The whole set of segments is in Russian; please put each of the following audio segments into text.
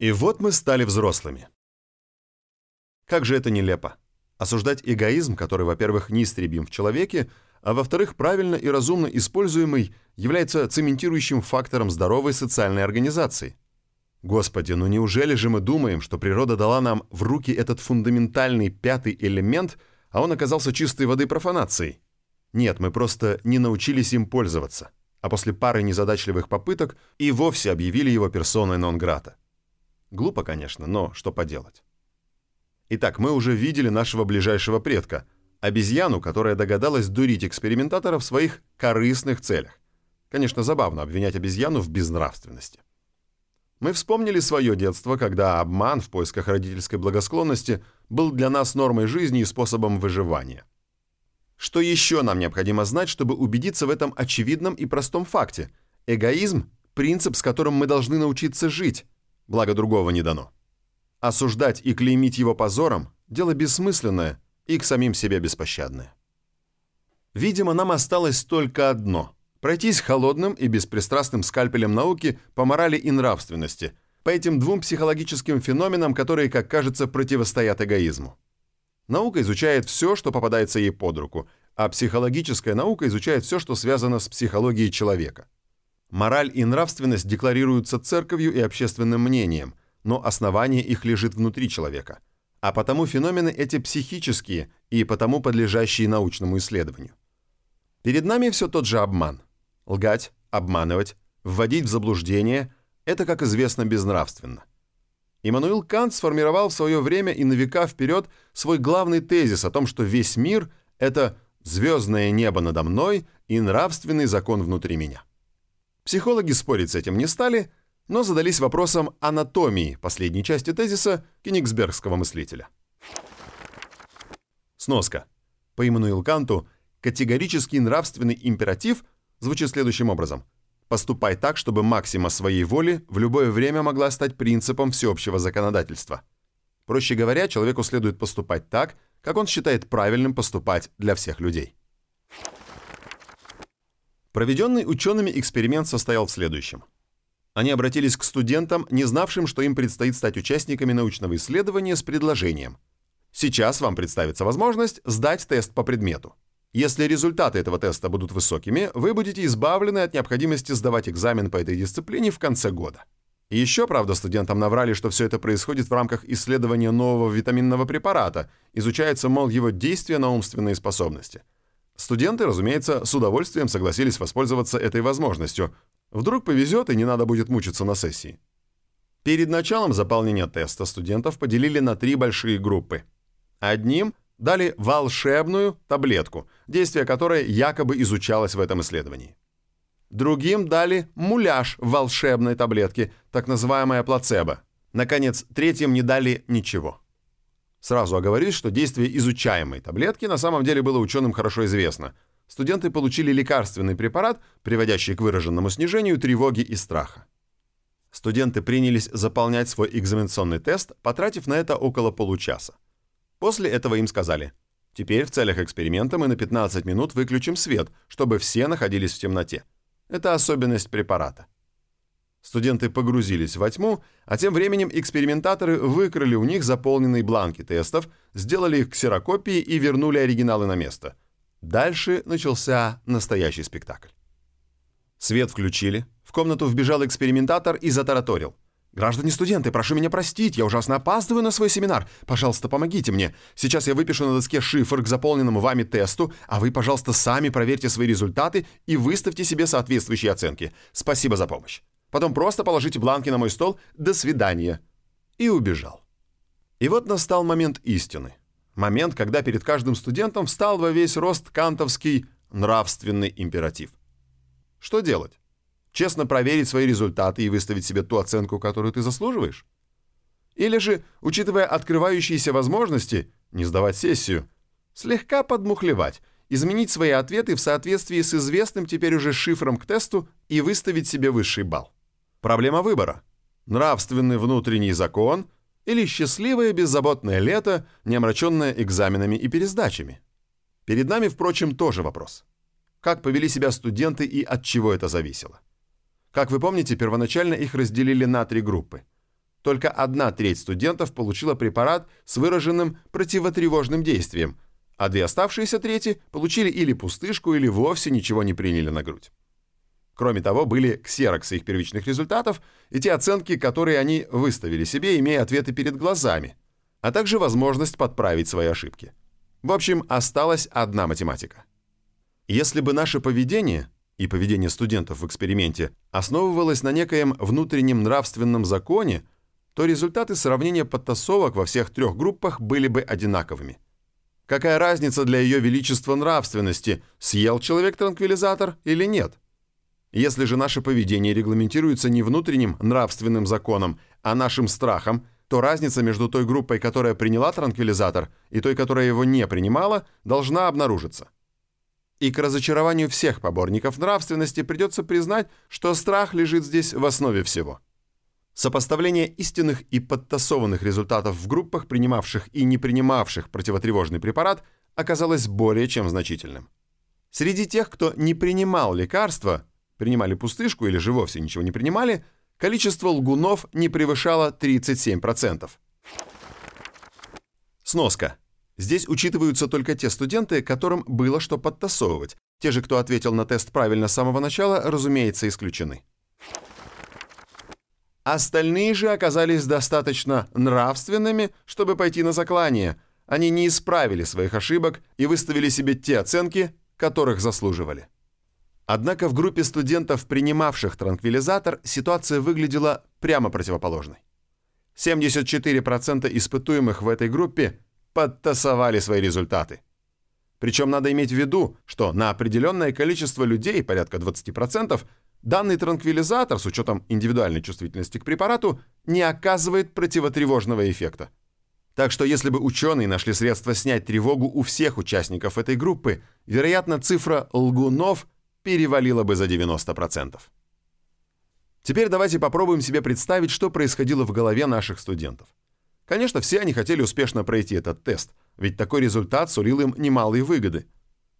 И вот мы стали взрослыми. Как же это нелепо. Осуждать эгоизм, который, во-первых, неистребим в человеке, а во-вторых, правильно и разумно используемый, является цементирующим фактором здоровой социальной организации. Господи, ну неужели же мы думаем, что природа дала нам в руки этот фундаментальный пятый элемент, а он оказался чистой воды профанацией? Нет, мы просто не научились им пользоваться, а после пары незадачливых попыток и вовсе объявили его персоной нон-грата. Глупо, конечно, но что поделать. Итак, мы уже видели нашего ближайшего предка, обезьяну, которая догадалась дурить экспериментатора в своих корыстных целях. Конечно, забавно обвинять обезьяну в безнравственности. Мы вспомнили свое детство, когда обман в поисках родительской благосклонности был для нас нормой жизни и способом выживания. Что еще нам необходимо знать, чтобы убедиться в этом очевидном и простом факте? Эгоизм – принцип, с которым мы должны научиться жить, благо другого не дано. Осуждать и клеймить его позором – дело бессмысленное и к самим себе беспощадное. Видимо, нам осталось только одно – пройтись холодным и беспристрастным скальпелем науки по морали и нравственности, по этим двум психологическим феноменам, которые, как кажется, противостоят эгоизму. Наука изучает все, что попадается ей под руку, а психологическая наука изучает все, что связано с психологией человека. Мораль и нравственность декларируются церковью и общественным мнением, но основание их лежит внутри человека. А потому феномены эти психические и потому подлежащие научному исследованию. Перед нами все тот же обман. Лгать, обманывать, вводить в заблуждение – это, как известно, безнравственно. Иммануил Кант сформировал в свое время и на века вперед свой главный тезис о том, что весь мир – это звездное небо надо мной и нравственный закон внутри меня. Психологи спорить с этим не стали – но задались вопросом анатомии последней части тезиса кенигсбергского мыслителя. Сноска. По Иммануил Канту категорический нравственный императив звучит следующим образом. Поступай так, чтобы максима своей воли в любое время могла стать принципом всеобщего законодательства. Проще говоря, человеку следует поступать так, как он считает правильным поступать для всех людей. Проведенный учеными эксперимент состоял в следующем – они обратились к студентам, не знавшим, что им предстоит стать участниками научного исследования с предложением. Сейчас вам представится возможность сдать тест по предмету. Если результаты этого теста будут высокими, вы будете избавлены от необходимости сдавать экзамен по этой дисциплине в конце года. Еще, правда, студентам наврали, что все это происходит в рамках исследования нового витаминного препарата, изучается, мол, его действие на умственные способности. Студенты, разумеется, с удовольствием согласились воспользоваться этой возможностью, Вдруг повезет и не надо будет мучиться на сессии. Перед началом заполнения теста студентов поделили на три большие группы. Одним дали волшебную таблетку, действие которой якобы изучалось в этом исследовании. Другим дали муляж волшебной таблетки, так называемая плацебо. Наконец, третьим не дали ничего. Сразу оговорюсь, что действие изучаемой таблетки на самом деле было ученым хорошо известно – студенты получили лекарственный препарат, приводящий к выраженному снижению тревоги и страха. Студенты принялись заполнять свой экзаменационный тест, потратив на это около получаса. После этого им сказали, теперь в целях эксперимента мы на 15 минут выключим свет, чтобы все находились в темноте. Это особенность препарата. Студенты погрузились во тьму, а тем временем экспериментаторы выкрали у них заполненные бланки тестов, сделали их ксерокопии и вернули оригиналы на место – Дальше начался настоящий спектакль. Свет включили, в комнату вбежал экспериментатор и затараторил. «Граждане студенты, прошу меня простить, я ужасно опаздываю на свой семинар. Пожалуйста, помогите мне. Сейчас я выпишу на доске шифр к заполненному вами тесту, а вы, пожалуйста, сами проверьте свои результаты и выставьте себе соответствующие оценки. Спасибо за помощь. Потом просто положите бланки на мой стол. До свидания». И убежал. И вот настал момент истины. Момент, когда перед каждым студентом встал во весь рост кантовский нравственный императив. Что делать? Честно проверить свои результаты и выставить себе ту оценку, которую ты заслуживаешь? Или же, учитывая открывающиеся возможности, не сдавать сессию, слегка подмухлевать, изменить свои ответы в соответствии с известным теперь уже шифром к тесту и выставить себе высший балл? Проблема выбора. Нравственный внутренний закон – или счастливое беззаботное лето, не омраченное экзаменами и пересдачами? Перед нами, впрочем, тоже вопрос. Как повели себя студенты и от чего это зависело? Как вы помните, первоначально их разделили на три группы. только одна треть студентов получила препарат с выраженным противотревожным действием, а две оставшиеся трети получили или пустышку, или вовсе ничего не приняли на грудь. Кроме того, были ксероксы их первичных результатов и те оценки, которые они выставили себе, имея ответы перед глазами, а также возможность подправить свои ошибки. В общем, осталась одна математика. Если бы наше поведение и поведение студентов в эксперименте основывалось на некоем внутреннем нравственном законе, то результаты сравнения подтасовок во всех трех группах были бы одинаковыми. Какая разница для ее величества нравственности, съел человек транквилизатор или нет? Если же наше поведение регламентируется не внутренним нравственным законом, а нашим страхом, то разница между той группой, которая приняла транквилизатор, и той, которая его не принимала, должна обнаружиться. И к разочарованию всех поборников нравственности придется признать, что страх лежит здесь в основе всего. Сопоставление истинных и подтасованных результатов в группах, принимавших и не принимавших противотревожный препарат, оказалось более чем значительным. Среди тех, кто не принимал лекарства, принимали пустышку или же вовсе ничего не принимали, количество лгунов не превышало 37%. Сноска. Здесь учитываются только те студенты, которым было что подтасовывать. Те же, кто ответил на тест правильно с самого начала, разумеется, исключены. Остальные же оказались достаточно нравственными, чтобы пойти на заклание. Они не исправили своих ошибок и выставили себе те оценки, которых заслуживали. Однако в группе студентов, принимавших транквилизатор, ситуация выглядела прямо противоположной. 74% испытуемых в этой группе подтасовали свои результаты. Причем надо иметь в виду, что на определенное количество людей, порядка 20%, данный транквилизатор, с учетом индивидуальной чувствительности к препарату, не оказывает противотревожного эффекта. Так что если бы ученые нашли средства снять тревогу у всех участников этой группы, вероятно, цифра лгунов – перевалило бы за 90%. Теперь давайте попробуем себе представить, что происходило в голове наших студентов. Конечно, все они хотели успешно пройти этот тест, ведь такой результат сулил им немалые выгоды.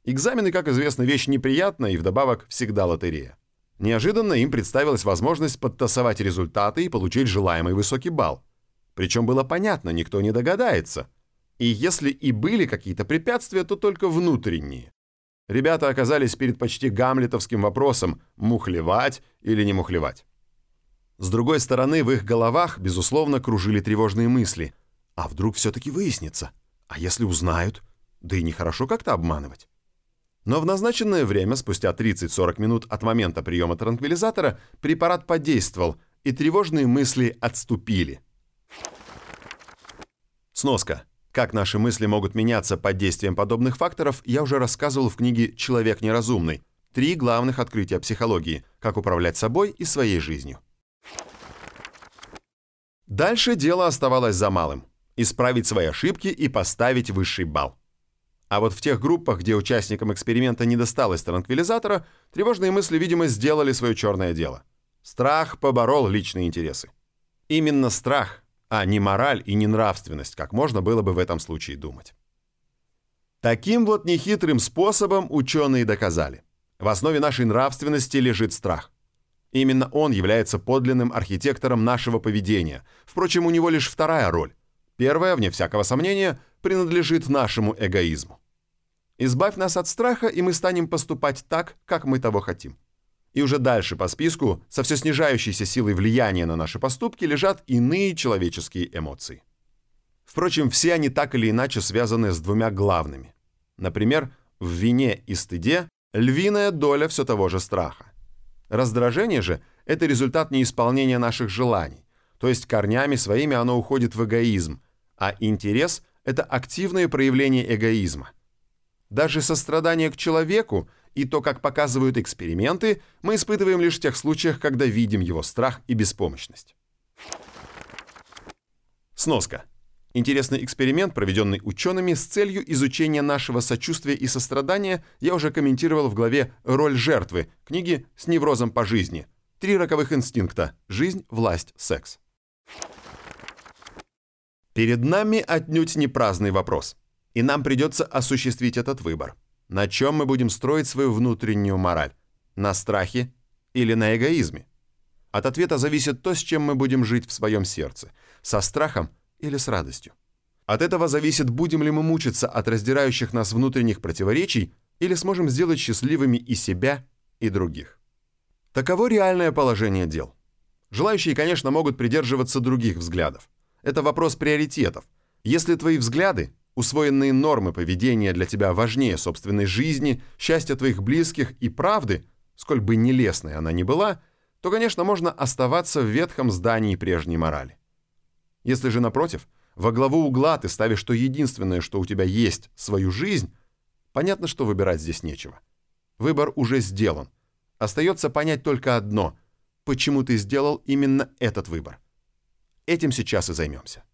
Экзамены, как известно, вещь неприятная и вдобавок всегда лотерея. Неожиданно им представилась возможность подтасовать результаты и получить желаемый высокий балл. Причем было понятно, никто не догадается. И если и были какие-то препятствия, то только внутренние. Ребята оказались перед почти гамлетовским вопросом «мухлевать или не мухлевать?». С другой стороны, в их головах, безусловно, кружили тревожные мысли. А вдруг все-таки выяснится? А если узнают? Да и нехорошо как-то обманывать. Но в назначенное время, спустя 30-40 минут от момента приема транквилизатора, препарат подействовал, и тревожные мысли отступили. Сноска. Как наши мысли могут меняться под действием подобных факторов, я уже рассказывал в книге «Человек неразумный». Три главных открытия психологии – как управлять собой и своей жизнью. Дальше дело оставалось за малым – исправить свои ошибки и поставить высший балл. А вот в тех группах, где участникам эксперимента не досталось транквилизатора, тревожные мысли, видимо, сделали свое черное дело. Страх поборол личные интересы. Именно страх а не мораль и не нравственность, как можно было бы в этом случае думать. Таким вот нехитрым способом ученые доказали. В основе нашей нравственности лежит страх. Именно он является подлинным архитектором нашего поведения. Впрочем, у него лишь вторая роль. Первая, вне всякого сомнения, принадлежит нашему эгоизму. Избавь нас от страха, и мы станем поступать так, как мы того хотим. И уже дальше по списку, со все снижающейся силой влияния на наши поступки, лежат иные человеческие эмоции. Впрочем, все они так или иначе связаны с двумя главными. Например, в вине и стыде львиная доля все того же страха. Раздражение же – это результат неисполнения наших желаний, то есть корнями своими оно уходит в эгоизм, а интерес – это активное проявление эгоизма. Даже сострадание к человеку – и то, как показывают эксперименты, мы испытываем лишь в тех случаях, когда видим его страх и беспомощность. Сноска. Интересный эксперимент, проведенный учеными с целью изучения нашего сочувствия и сострадания, я уже комментировал в главе «Роль жертвы» книги «С неврозом по жизни». Три роковых инстинкта – жизнь, власть, секс. Перед нами отнюдь не праздный вопрос, и нам придется осуществить этот выбор – на чем мы будем строить свою внутреннюю мораль? На страхе или на эгоизме? От ответа зависит то, с чем мы будем жить в своем сердце, со страхом или с радостью. От этого зависит, будем ли мы мучиться от раздирающих нас внутренних противоречий или сможем сделать счастливыми и себя, и других. Таково реальное положение дел. Желающие, конечно, могут придерживаться других взглядов. Это вопрос приоритетов. Если твои взгляды, усвоенные нормы поведения для тебя важнее собственной жизни, счастья твоих близких и правды, сколь бы нелестной она ни была, то, конечно, можно оставаться в ветхом здании прежней морали. Если же, напротив, во главу угла ты ставишь то единственное, что у тебя есть, свою жизнь, понятно, что выбирать здесь нечего. Выбор уже сделан. Остается понять только одно – почему ты сделал именно этот выбор. Этим сейчас и займемся.